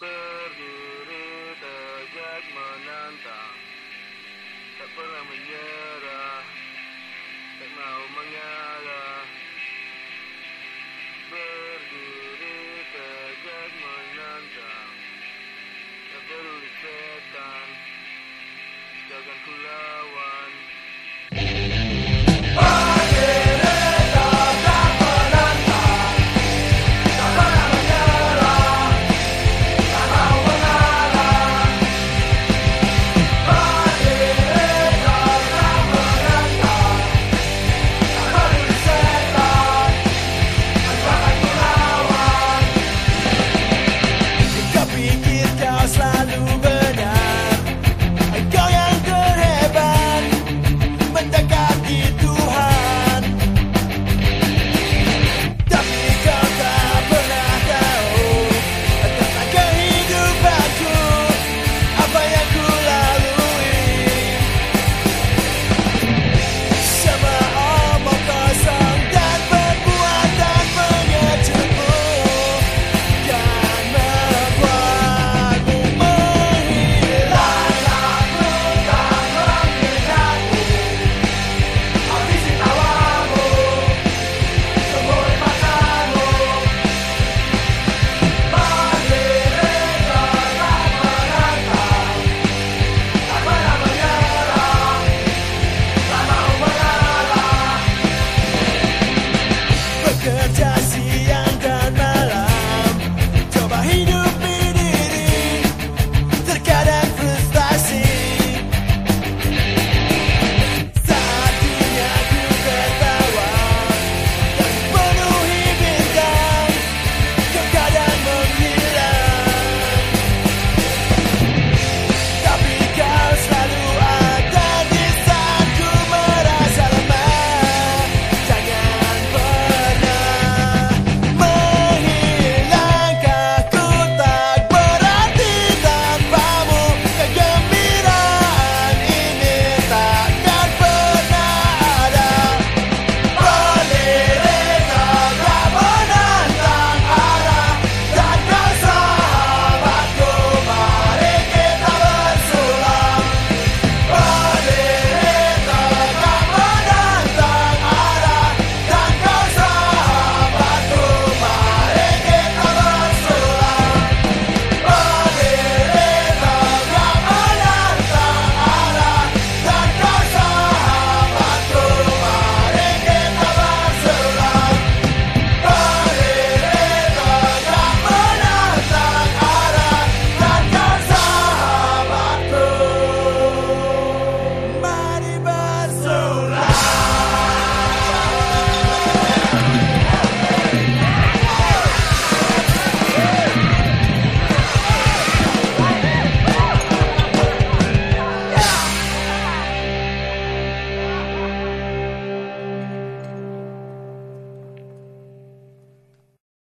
Berdiri tegak menang